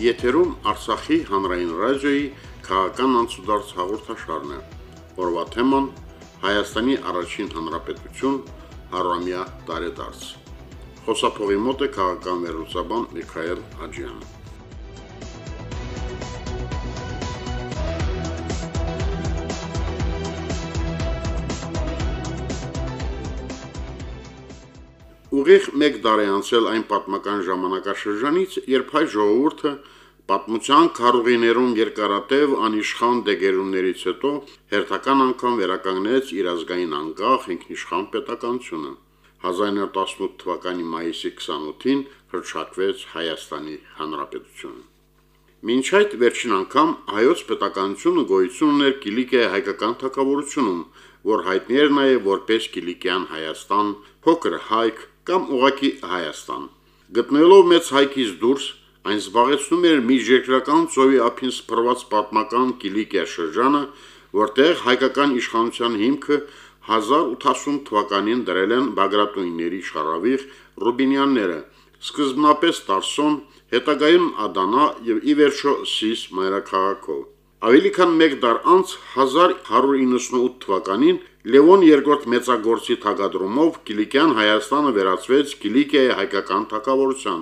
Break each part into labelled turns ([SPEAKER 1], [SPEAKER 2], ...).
[SPEAKER 1] Եթերում Արցախի հանրային ռադիոյի քաղաքական անցուդարձ հաղորդաշարն է։ Օրվա թեման Հայաստանի առաջին հանրապետություն. Հարամյա տարեդարձ։ Խոսափողի մոտ է քաղաքական վերլուծաբան Միքայել Հաջյանը։ Ուղիղ 1 տարի անցել այն պատմական ժամանակաշրջանից, երբ հայ ժողովուրդը պատմության քարուղիներում երկարատև անիշխան դեգերուններից հետո հերթական անգամ վերականգնեց իր ազգային անկախ ինքնիշխան պետականությունը։ 1918 թվականի մայիսի 28-ին հրճակվեց Հայաստանի Հանրապետությունը։ Մինչ այդ վերջին անգամ հայոց պետականությունը գոյություն ուներ Կիլիկիայի հայկական թակավորությունում, որ հայտնի էր նաև որպես Կիլիկյան Հայաստան, փոքր հայք, կամ ուղակի Հայաստան։ Գտնելով մեծ հայքից դուրս, այն զբաղեցնում էր միջերկրական ծովի ափին սփռված պատմական Կիլիկիա շրջանը, որտեղ հայկական իշխանության հիմքը 1080 թվականին դրել են Բագրատունիների շարավիղ Ռուբինյանները, սկզբնապես Տարսոն, հետագայում Ադանա եւ ի վերջո Սիս մայրաքաղաքով։ Ավելի քան 1 դար անց 1198 թվականին Լևոն II մեծագործի թագադրումով Կիլիկյան Հայաստանը վերածվեց Կիլիկիայի հայկական թակավորության։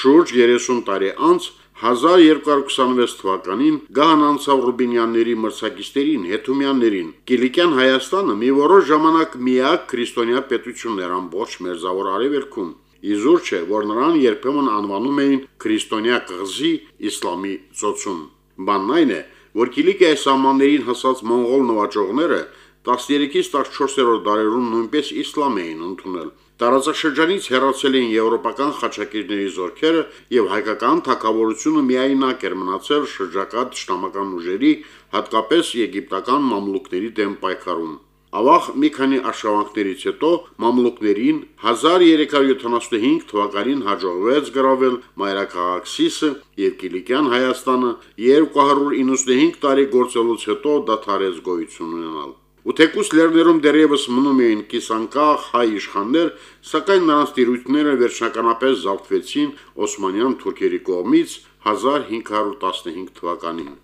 [SPEAKER 1] Շուրջ 30 տարի անց 1226 թվականին գահան անցավ Ռուբինյանների մրցակիցներին, Հետումյաններին։ Կիլիկյան Հայաստանը մի որոշ ժամանակ միակ քրիստոնյա պետությունն էր ամբողջ մերձավոր արևելքում։ Իզուր չէ, որ նրան երբեմն անվանում էին քրիստոնյա կղզի իսլամի ծոցում։ Բանն այն է, որ Կիլիկիայի սահմաններին հասած մոնղոլ նվաճողները 13-ից 14-րդ դարերում նույնպես իսլամ էին ընդունել։ Տարածաշրջանից հեռացել էին եվրոպական խաչակիրների զորքերը եւ հայկական թակավորությունը միայնակ էր մնացել շրջակա ճշտամական ուժերի, հատկապես եգիպտական մամլուկների դեմ պայքարում։ Ավաղ մի քանի արշավանքներից հետո մամլուկներին 1375 թվականին հաջողվեց գրավել մայրաքաղաք Սիսը եւ Կիլիկյան Հայաստանը 295 տարի գործելուց հետո դադարեց գոյություն ունենալ։ Ու թեկուս լեռներում դեռևս մնում էին կիսանկախ հայ իշխաններ, սակայն նրանց տիրույթները վերջնականապես զավթվեցին Օսմանյան թուրքերի կողմից 1515 թվականին։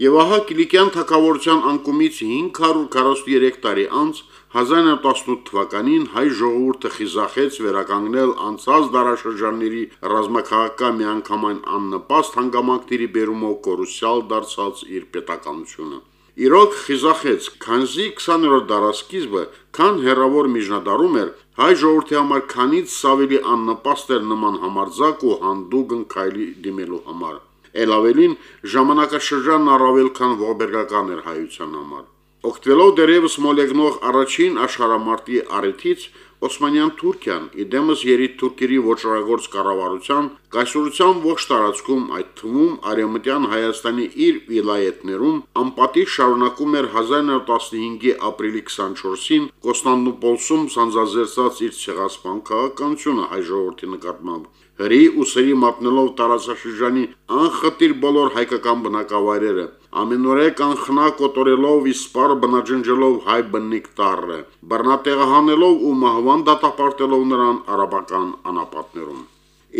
[SPEAKER 1] Եվ ահա Կիլիկյան թակավորության անկումից 543 տարի անց 1918 թվականին հայ ժողովուրդը խիզախեց վերականգնել անցած դարաշրջանների ռազմաքաղաքական միանգամայն աննպաստ հանգամանքների բերումով կորուսյալ դարձած իր պետականությունը։ Իրոք խիզախեց, քանզի 20-րդ դարասկիզբը, քան հերավոր միջնադարում էր, հայ ժողովրդի համար քանից ավելի աննպաստ էր նման համարձակ ու հանդուգն քայլի դիմելու համար։ Էլ ավելին ժամանակաշրջանն առավել քան ողբերգական էր հայության համար։ Օգտվելով դերևս մոլեգնող առաջին աշխարհամարտի առիթից Օսմանյան Թուրքիան իդեմս երիտ թուրքերի ոչռագործ կառավարության կայսրության ողջ տարածքում, այդ թվում Արեմտյան Հայաստանի իր վիլայետներում անպատիժ շարունակում էր 1915-ի ապրիլի 24-ին Կոստանդնուպոլսում սանձազերծած իր ցեղասպան քաղաքականությունը հայ ժողովրդի նկատմամբ հրի ու սրի մատնելով տարածաշրջանի անխտիր բոլոր հայկական բնակավայրերը, ամենօրեկ անխնա կոտորելով իսպար բնաջնջելով հայ բննիկ տարը, բռնատեղահանելով ու մահվան դատապարտելով նրան արաբական անապատներում։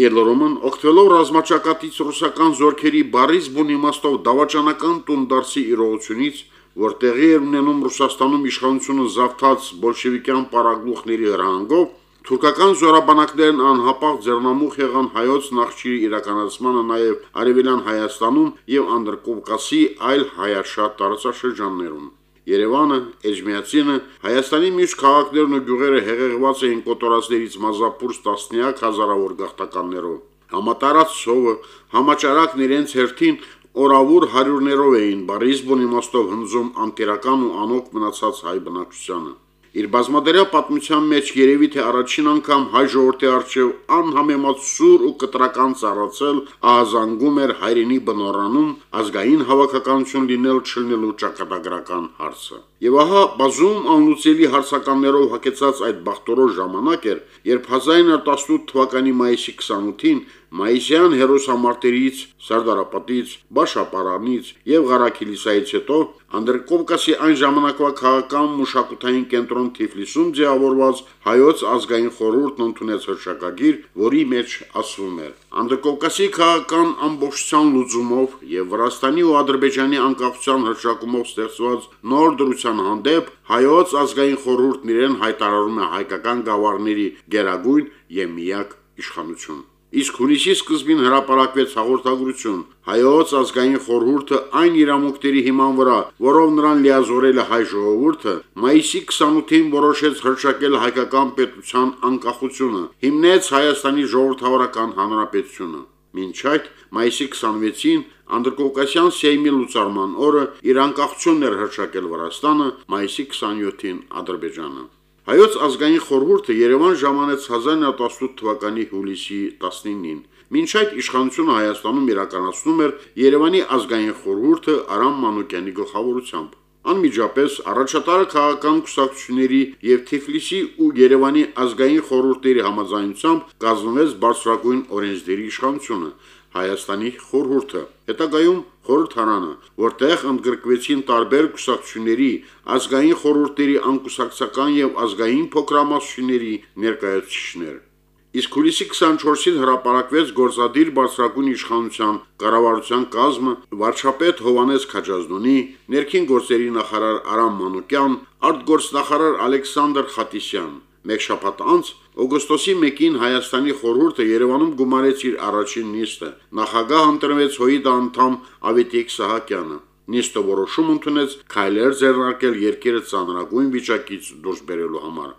[SPEAKER 1] Էլրոմն օգտվելով ռազմաճակատից ռուսական զորքերի բարիզ բուն իմաստով դավաճանական տուն դարձի իրողությունից, որ տեղի էր ունենում Ռուսաստանում իշխանությունը զավթած բոլշևիկյան պարագլուխների հրահանգով, Թուրքական զորաբանակներն անհապաղ ձեռնամուխ եղան հայոց նախճիրի իրականացմանը նաև Արևելյան Հայաստանում եւ Անդրկովկասի այլ հայաշատ տարածաշրջաններում։ Երևանը, Էջմիածինը, Հայաստանի մյուս քաղաքներն ու գյուղերը հեղեղված էին կոտորածներից մազապուրս տասնյակ հազարավոր գաղթականներով։ Համատարած սովը, համաճարակն իրենց հերթին օրավուր հարյուրներով էին բարիզբոն իմաստով հնձում անտերական ու անոք մնացած հայ բնակչությանը։ Իր բազմադարյա պատմության մեջ երևի թե առաջին անգամ հայ ժողովրդի արչև անհամեմատ սուր ու կտրական ծառացել ահազանգում էր հայրենի բնորանում ազգային հավաքականություն լինել չլինելու ճակատագրական հարցը։ Եվ ահա բազում անլուծելի հարցականներով հակեցած այդ բախտորոշ ժամանակ էր, երբ 1918 թվականի մայիսի 28-ին Մայիսյան հերոսամարտերից, Սարդարապետից, Բաշապարանից եւ Ղարաքիլիսայից հետո Անդրկովկասի այն ժամանակվա քաղաքական մշակութային կենտրոն Թիֆլիսում ձևավորված հայոց ազգային խորհուրդն ընդունեց հրշակագիր, որի մեջ ասվում էր. Անդրկովկասի քաղաքական ամբողջության լուծումով եւ Վրաստանի ու Ադրբեջանի անկախության հրշակումով ստեղծված նոր դրության հանդեպ հայոց ազգային խորհուրդն իրեն հայտարարում է հայկական գավառների գերագույն եւ միակ իշխանություն։ Իսկ հունիսի սկզբին հրապարակվեց հաղորդագրություն. Հայոց ազգային խորհուրդը այն իրավունքների հիման վրա, որով նրան լիազորել է հայ ժողովուրդը, մայիսի 28-ին որոշեց հրճակել հայկական պետության անկախությունը, հիմնեց Հայաստանի ժողովրդավարական հանրապետությունը։ Մինչ այդ մայիսի 26-ին Անդրկովկասյան Սեյմի լուծարման օրը իր անկախությունն էր հրճակել Վրաստանը, մայիսի 27-ին Ադրբեջանը։ Հայոց ազգային խորհուրդը Երևան ժամանեց 1918 թվականի հուլիսի 19-ին։ Մինչ այդ իշխանությունը Հայաստանում իրականացնում էր Երևանի ազգային խորհուրդը Արամ Մանուկյանի գլխավորությամբ։ Անմիջապես առաջատարը քաղաքական կուսակցությունների եւ Թիֆլիսի ու Երևանի ազգային խորհուրդների համաձայնությամբ կազմվեց բարձրագույն օրենսդերի իշխանությունը, Հայաստանի խորհուրդը, հետագայում խորհրդարանը, որտեղ ընդգրկվեցին տարբեր կուսակցությունների, ազգային խորհուրդների անկուսակցական եւ ազգային փոքրամասնությունների ներկայացուցիչներ։ Իսկ հուլիսի 24-ին հրապարակվեց գործադիր բարձրագույն իշխանության կառավարության կազմը վարչապետ Հովանես Քաջազնունի, ներքին գործերի նախարար Արամ Մանուկյան, արտգործնախարար Ալեքսանդր Խատիսյան, Մեկ շաբաթ անց օգոստոսի 1-ին Հայաստանի խորհուրդը Երևանում գումարեց իր առաջին նիստը։ Նախագահ ընտրվեց ՀՕԻԴ անդամ Ավետիք Սահակյանը։ Նիստը որոշում ընդունեց քայլեր ձեռնարկել երկիրը ծանրագույն վիճակից դուրս բերելու համար։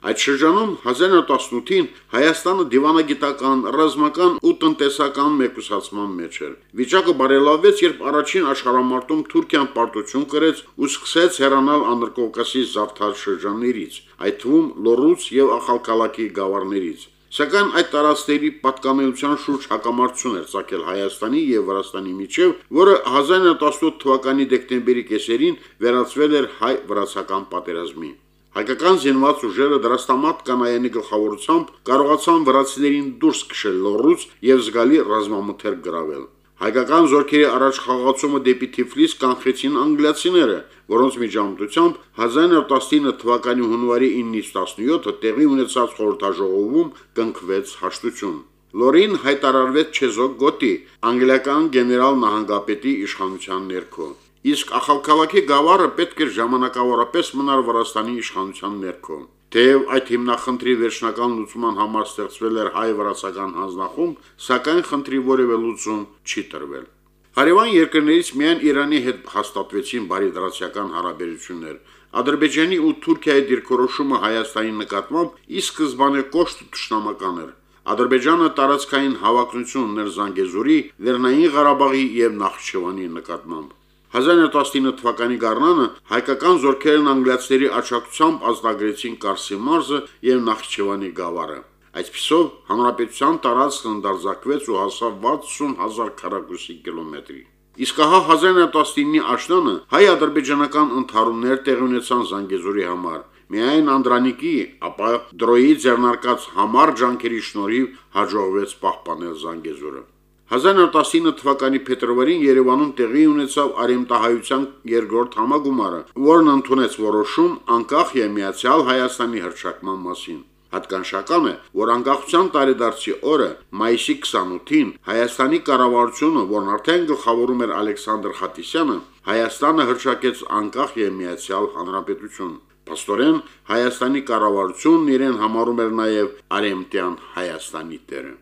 [SPEAKER 1] Այդ շրջանում 1918-ին Հայաստանը դիվանագիտական, ռազմական ու տնտեսական մեկուսացման մեջ էր։ Վիճակը բարելավվեց, երբ առաջին աշխարհամարտում Թուրքիան պարտություն կրեց ու սկսեց հեռանալ Անդրկովկասի զավթար շրջաններից, այդ թվում Լոռուց եւ Ախալկալակի գավառներից։ Սակայն այդ տարածքների պատկանելիության շուրջ հակամարտություն էր ցակել Հայաստանի եւ Վրաստանի միջև, որը 1918 թվականի դեկտեմբերի կեսերին վերածվել էր հայ-վրացական պատերազմի։ Հայկական զինված ուժերը դրաստամատ կանայանի գլխավորությամբ կարողացան վրացիներին դուրս քշել լոռուց եւ զգալի ռազմամթեր գրավել։ Հայկական զորքերի առաջ խաղացումը դեպի Թիֆլիս կանխեցին անգլիացիները, որոնց միջամտությամբ 1919 թվականի հունվարի 9-ից 17-ը տեղի ունեցած խորհրդաժողովում կնքվեց հաշտություն։ Լորին հայտարարվեց Չեզոկ գոտի, անգլիական գեներալ նահանգապետի իշխանության ներքո իսկ Ախալքալակի գավառը պետք էր ժամանակավորապես մնար Վրաստանի իշխանության ներքո։ Թեև այդ հիմնախնդրի վերջնական լուծման համար ստեղծվել էր հայ-վրացական հանձնախումբ, սակայն խնդրի որևէ լուծում չի տրվել։ Հարևան երկրներից միայն Իրանի հետ հաստատվեցին բարիդրացիական հարաբերություններ։ Ադրբեջանի ու Թուրքիայի դիրքորոշումը Հայաստանի նկատմամբ ի սկզբանե կոշտ ճշնամական էր։ Ադրբեջանը տարածքային հավակնություն ուներ Զանգեզուրի, Լեռնային Ղարաբաղի եւ Նախճեվանի նկատմամբ։ 1919 թվականի գարնանը հայկական զորքերն անգլիացիների աչակցությամբ ազդագրեցին Կարսի մարզը եւ Նախճեվանի գավառը։ Այսպիսով հանրապետության տարածքն ընդարձակվեց ու հասավ 60000 քառակուսի կիլոմետրի։ Իսկ ահա 1919-ի աշնանը հայ-ադրբեջանական ընդհարումներ տեղի ունեցան Զանգեզուրի համար։ Միայն Անդրանիկի, ապա դրոյի ձեռնարկած համառ ջանքերի շնորհիվ հաջողվեց պահպանել Զանգեզուրը։ 1919 թվականի փետրվարին Երևանում տեղի ունեցավ արեմտահայության երկրորդ համագումարը, որն ընդունեց որոշում անկախ եւ միացյալ Հայաստանի հրճակման մասին։ Հատկանշական է, որ անկախության տարեդարձի օրը մայիսի 28-ին Հայաստանի կառավարությունը, որն արդեն գլխավորում էր Ալեքսանդր Խատիսյանը, Հայաստանը հրճակեց անկախ եւ միացյալ հանրապետություն։ Պաստորեն Հայաստանի կառավարությունն իրեն համարում էր նաև Արեմտյան Հայաստանի տերը։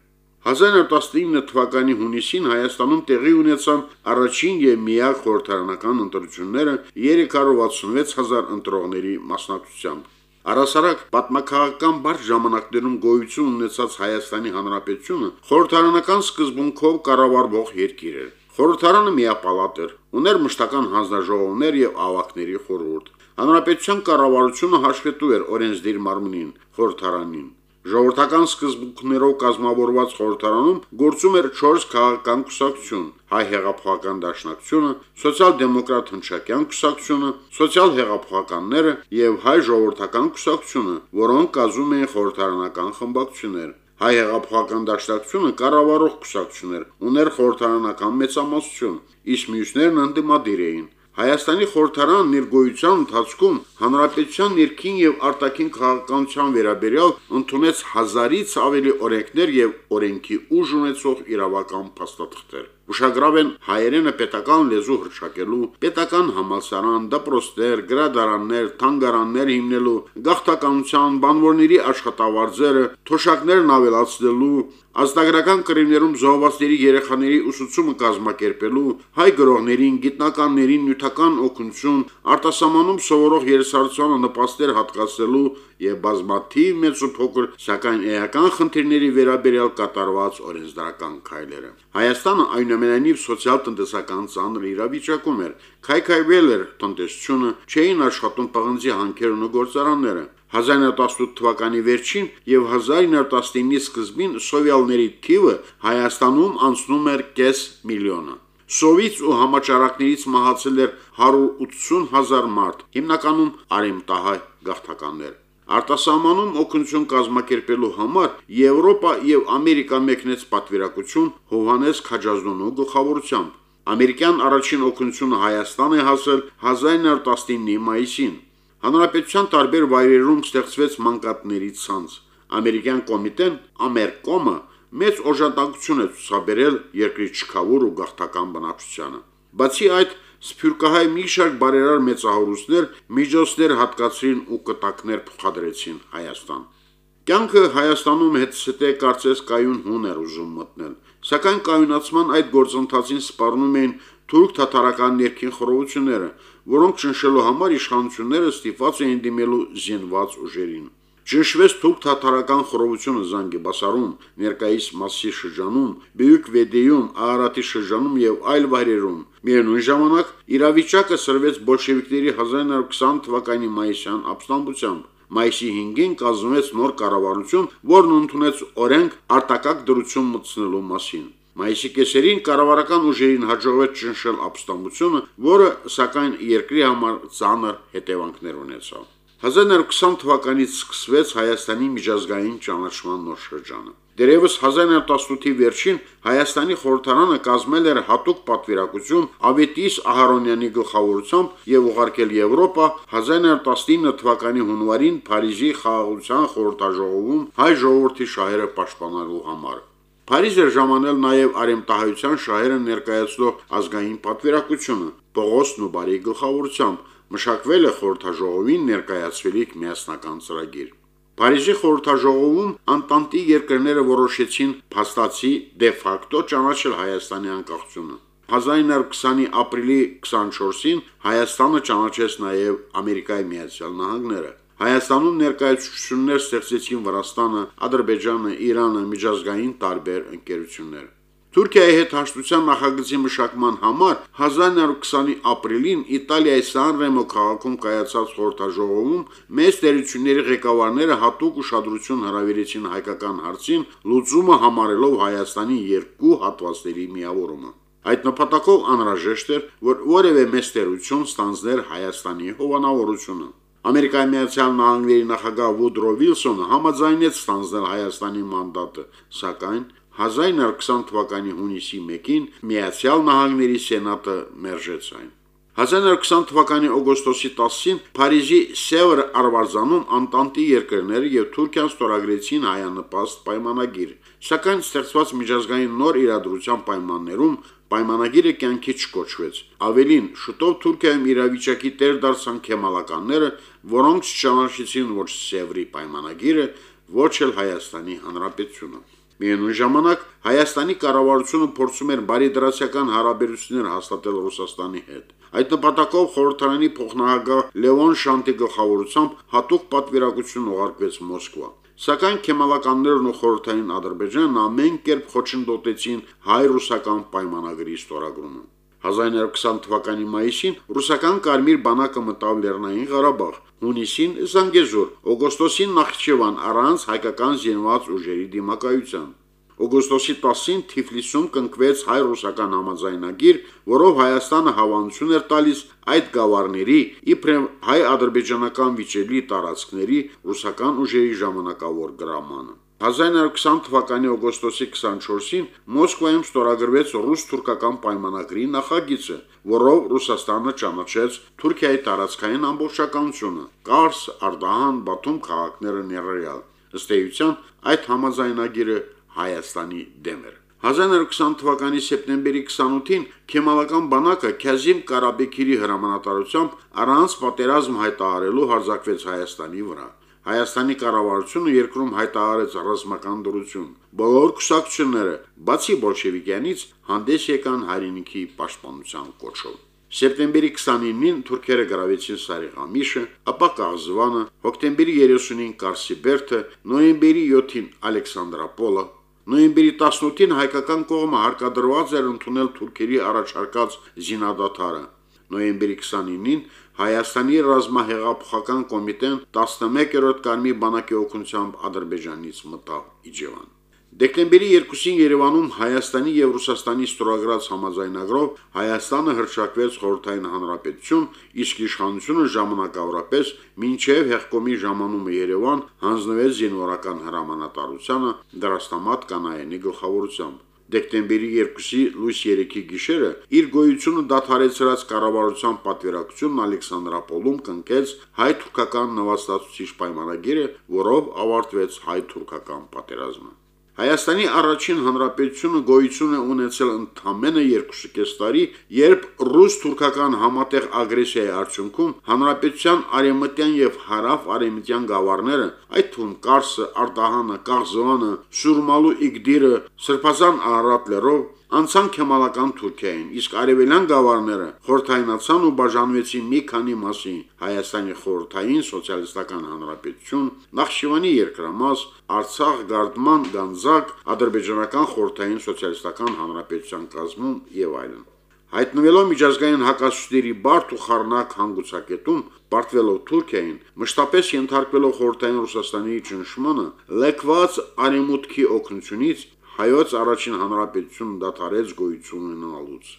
[SPEAKER 1] 1919 թվականի հունիսին Հայաստանում տեղի ունեցան առաջին եւ միակ խորհրդարանական ընտրությունները 366000 ընտրողների մասնակցությամբ։ Առասարակ պատմական բարդ ժամանակներում գոյություն ունեցած Հայաստանի Հանրապետությունը խորհրդարանական սկզբունքով կառավարվող երկիր էր։ Խորհրդարանը միապալատ էր, ուներ մշտական հանձնաժողովներ եւ ավակների խորհուրդ։ Հանրապետության կառավարությունը հաշվետու էր օրենսդիր մարմնին, խորհրդարանին։ Ժողովրդական սկզբունքներով կազմավորված խորհրդարանում գործում էր 4 քաղաքական կուսակցություն՝ Հայ հեղափոխական դաշնակցությունը, Սոցիալ-դեմոկրատ հնչակյան կուսակցությունը, Սոցիալ-հեղափոխականները եւ Հայ ժողովրդական կուսակցությունը, որոնք կազմում էին խորհրդարանական խմբակցություններ։ Հայ հեղափոխական դաշնակցությունը կառավարող կուսակցություն էր, ուներ խորհրդարանական մեծամասնություն, իսկ մյուսներն ընդդիմադիր էին։ Հայաստանի խորհրդարանն իր գոյության ընթացքում հանրապետության ներքին եւ արտաքին քաղաքականության վերաբերյալ ընդունեց հազարից ավելի օրենքներ եւ օրենքի ուժ ունեցող իրավական փաստաթղթեր։ Ուշագրավ են հայերենը պետական լեզու հրճակելու, պետական համալսարան, դպրոցներ, գրադարաններ, թանգարաններ հիմնելու, գաղթականության, բանվորների աշխատավարձերը, թոշակներն ավելացնելու, ազգագրական կրիներում զոհվածների երեխաների ուսուցումը կազմակերպելու, հայ գրողներին, գիտնականներին նյութական օգնություն, արտասահմանում սովորող երեսարցանը նպաստեր հատկացնելու եւ բազմաթիվ մեծ ու փոքր, սակայն էական խնդիրների վերաբերյալ կատարված օրենսդրական քայլերը։ Հայաստանը այնուամենայնիվ սոցիալ-տնտեսական ծանր իրավիճակում էր, քայքայվել էր տնտեսությունը, չէին աշխատում պղնձի հանքերն ու գործարանները։ 1918 թվականի վերջին եւ 1919-ի սկզբին սովյալների թիվը Հայաստանում անցնում էր կես միլիոնը։ Սովից ու համաճարակներից մահացել էր 180 հազար մարդ, հիմնականում արեմտահայ գաղթականներ։ Արտասահմանում օգնություն կազմակերպելու համար Եվրոպա եւ Ամերիկա մեկնեց պատվիրակություն Հովանես Քաջազնունու գլխավորությամբ։ Ամերիկյան առաջին օգնությունը Հայաստան է հասել 1919-ի մայիսին։ Հանրապետության տարբեր վայրերում ստեղծվեց մանկատների ցանց։ Ամերիկյան կոմիտեն Ամերկոմը մեծ օժանդակություն է ցուցաբերել երկրի չքավոր ու գաղթական բնակչությանը։ Բացի այդ, Սփյուռքահայ մի շարք բարերար մեծահորուստներ միջոցներ հատկացրին ու կտակներ փոխադրեցին Հայաստան։ Կյանքը Հայաստանում հետսետե կարծես կայուն հուն էր ուզում մտնել, սակայն կայունացման այդ գործընթացին սպառնում էին թուրք թաթարական ներքին խորհությունները, որոնք ճնշելու համար իշխանությունները ստիպված էին դիմելու զինված ուժերին։ Ճնշվեց թուրք թաթարական խորհությունը Զանգեբասարում, ներկայիս Մասի շրջանում, Բյուկ Վեդեյում, Արարատի շրջանում եւ այլ վայրերում։ Միևնույն ժամանակ իրավիճակը սրվեց բոլշևիկների 1920 թվականի մայիսյան ապստամբությամբ։ Մայիսի 5-ին կազմվեց նոր կառավարություն, որն ընդունեց օրենք արտակակ դրություն մտցնելու մասին։ Մայիսի կեսերին կառավարական ուժերին հաջողվեց ճնշել ապստամբությունը, որը սակայն երկրի համար ծանր հետևանքներ ունեցավ։ 1920 թվականից սկսվեց Հայաստանի միջազգային ճանաչման նոր շրջանը։ Դերևս 1918-ի վերջին Հայաստանի խորհրդարանը կազմել էր հատուկ պատվիրակություն Ավետիս Ահարոնյանի գլխավորությամբ եւ ուղարկել Եվրոպա 1919 թվականի հունվարին Փարիզի խաղաղության խորհրդաժողովում հայ ժողովրդի շահերը պաշտպանելու համար։ Փարիզ էր ժամանել նաև արեմտահայության շահերը ներկայացնող ազգային պատվիրակությունը Պողոս Նուբարի գլխավորությամբ մշակվել է խորհրդաժողովին ներկայացվելիք միասնական ծրագիր։ Փարիզի խորհրդաժողովում Անտանտի երկրները որոշեցին փաստացի դե ֆակտո ճանաչել Հայաստանի անկախությունը։ 1920-ի ապրիլի 24-ին Հայաստանը ճանաչեց նաև Ամերիկայի Միացյալ Նահանգները։ Հայաստանում ներկայացություններ ստեղծեցին Վրաստանը, Ադրբեջանը, Իրանը, միջազգային տարբեր ընկերություններ։ Թուրքիայի հետ հաշտության նախագծի մշակման համար 1920-ի ապրիլին Իտալիայի Սան Ռեմո քաղաքում կայացած խորհրդաժողովում մեծ դերությունների ղեկավարները հատուկ ուշադրություն հրավիրեցին հայկական հարցին լուծումը համարելով Հայաստանի երկու հատվածների միավորումը։ Այդ նպատակով անհրաժեշտ էր, որ որևէ մեծ տերություն ստանձներ Հայաստանի հովանավորությունը։ Ամերիկայի Միացյալ Նահանգների նախագահ Վուդրո Վիլսոնը համաձայնեց ստանձնել Հայաստանի մանդատը, սակայն 1920 թվականի հունիսի 1-ին Միացյալ Նահանգների Սենատը մերժեց այն։ 1920 թվականի օգոստոսի 10-ին Փարիզի Սևր արվարձանում Անտանտի երկրները եւ Թուրքիան ստորագրեցին հայանպաստ պայմանագիր, սակայն ստեղծված միջազգային նոր իրադրության պայմաններում Պայմանագիրը կյանքի չկոչվեց։ Ավելին, շուտով Թուրքիայում իրավիճակի տեր դարձան քեմալականները, որոնք չճանաչեցին ոչ Սևրի պայմանագիրը, ոչ էլ Հայաստանի Հանրապետությունը։ Միևնույն ժամանակ Հայաստանի կառավարությունը փորձում էր բարիդրացիական հարաբերություններ հաստատել Ռուսաստանի հետ։ Այդ նպատակով խորհրդարանի փոխնահագահ Լևոն Շանտի գլխավորությամբ հատուկ պատվիրակություն ուղարկվեց Մոսկվա։ Սակայն քեմալականներն ու խորհրդային Ադրբեջանն ամեն կերպ խոչընդոտեցին հայ-ռուսական պայմանագրի ստորագրումը։ 1920 թվականի մայիսին ռուսական կարմիր բանակը մտավ Լեռնային Ղարաբաղ, հունիսին Զանգեզուր, օգոստոսին Նախիջևան առանց հայկական զինված ուժերի դիմակայության։ Օգոստոսի 10-ին Թիֆլիսում կնքվեց հայ-ռուսական համաձայնագիր, որով Հայաստանը հավանություն էր տալիս այդ գավառների իբրև հայ-ադրբեջանական վիճելի տարածքների ռուսական ուժերի ժամանակավոր գրամանը։ 1920 թվականի օգոստոսի 24-ին Մոսկվայում ստորագրվեց ռուս-թուրքական պայմանագրի նախագիծը, որով Ռուսաստանը ճանաչեց Թուրքիայի տարածքային ամբողջականությունը՝ Կարս, Արդահան, Բաթում քաղաքները ներառյալ։ Ըստ էության, այդ համաձայնագիրը Հայաստանի դեմ էր։ 1920 թվականի սեպտեմբերի 28-ին Քեմալական բանակը Քազիմ Կարաբեկիրի հրամանատարությամբ առանց պատերազմ հայտարարելու հարձակվեց Հայաստանի վրա։ Հայաստանի կառավարությունը երկրում հայտարարեց ռազմական դրություն։ Բոլոր կուսակցությունները, բացի բոլշևիկյանից, հանդես եկան հայրենիքի պաշտպանության կոչով։ Սեպտեմբերի 29-ին թուրքերը գրավեցին Սարիղամիշը, ապա Կաղզվանը, հոկտեմբերի 30-ին Կարսիբերթը, նոյեմբերի 7-ին Ալեքսանդրապոլը, նոյեմբերի 18-ին հայկական կողմը հարկադրված էր ընդունել թուրքերի առաջարկած զինադատարը։ Նոյեմբերի 29-ին Հայաստանի ռազմահեղափոխական կոմիտեն 11-րդ կարգի բանակի օգնությամբ Ադրբեջանից մտավ Իջևան։ Դեկտեմբերի 2-ին Երևանում Հայաստանի եւ Ռուսաստանի ստորագրած համաձայնագրով Հայաստանը հրճակվեց Խորհրդային Հանրապետություն, իսկ իշխանությունը ժամանակավորապես մինչև հեղկոմի ժամանումը Երևան հանձնվեց զինվորական հրամանատարությանը դրաստամատ կանայանի գլխավորությամբ դեկտեմբերի 2-ի լույս 3-ի գիշերը իր գոյությունը դադարեցրած կառավարության պատվիրակությունն Ալեքսանդրապոլում կնքեց հայ-թուրքական նվաստացուցիչ պայմանագիրը, որով ավարտվեց հայ-թուրքական պատերազմը։ Հայաստանի առաջին հանրապետությունը գոյություն է ունեցել ընդամենը 2.5 տարի, երբ ռուս-թուրքական համատեղ ագրեսիայի արդյունքում հանրապետության արեմտյան եւ հարավ-արեմտյան գավառները, այդ թվում Կարսը, Արտահանը, Կաղզովանը, Սուրմալու Իգդիրը, Սրբազան Արարատլերով անցան Քեմալական Թուրքիային, իսկ արևելյան գավառները խորթայնացան ու բաժանվեցին մի քանի մասի՝ Հայաստանի խորհրդային սոցիալիստական հանրապետություն, Նախճիվանի երկրամաս, Արցախ, Գարդման, Գանձակ, ադրբեջանական խորհրդային սոցիալիստական հանրապետության կազմում եւ այլն։ Հայտնվելով միջազգային հակասությունների բարդ ու խառնակ հանգուցակետում, պարտվելով Թուրքիային, մշտապես ենթարկվելով խորհրդային Ռուսաստանի ճնշմանը, լեկված արեմուտքի օգնությունից հայոց առաջին հանրապետությունը դադարեց գոյություն ունենալուց։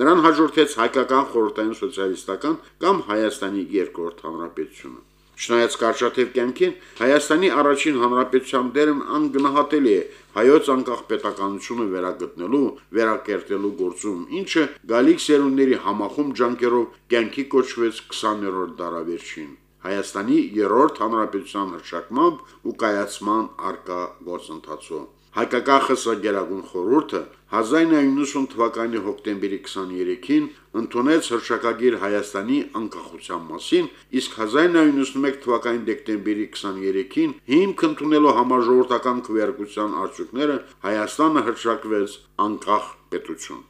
[SPEAKER 1] Նրան հաջորդեց հայկական խորհրդային սոցիալիստական կամ Հայաստանի երկրորդ հանրապետությունը։ Չնայած կարճատև կյանքին Հայաստանի առաջին հանրապետության դերն անգնահատելի է հայոց անկախ պետականությունը վերագտնելու, վերակերտելու գործում, ինչը գալիք սերունդների համախում ջանքերով կյանքի կոչվեց 20-րդ դարավերջին։ Հայաստանի երրորդ հանրապետության հրճակմամբ ու կայացման արկա գործընթացով։ Հայկական ԽՍՀ Գերագույն խորհուրդը 1990 թվականի հոկտեմբերի 23-ին ընդունեց հրճակագիր Հայաստանի անկախության մասին, իսկ 1991 թվականի դեկտեմբերի 23-ին հիմք ընդունելով համաժողովրդական քվեարկության արդյունքները Հայաստանը հրճակվեց անկախ պետություն։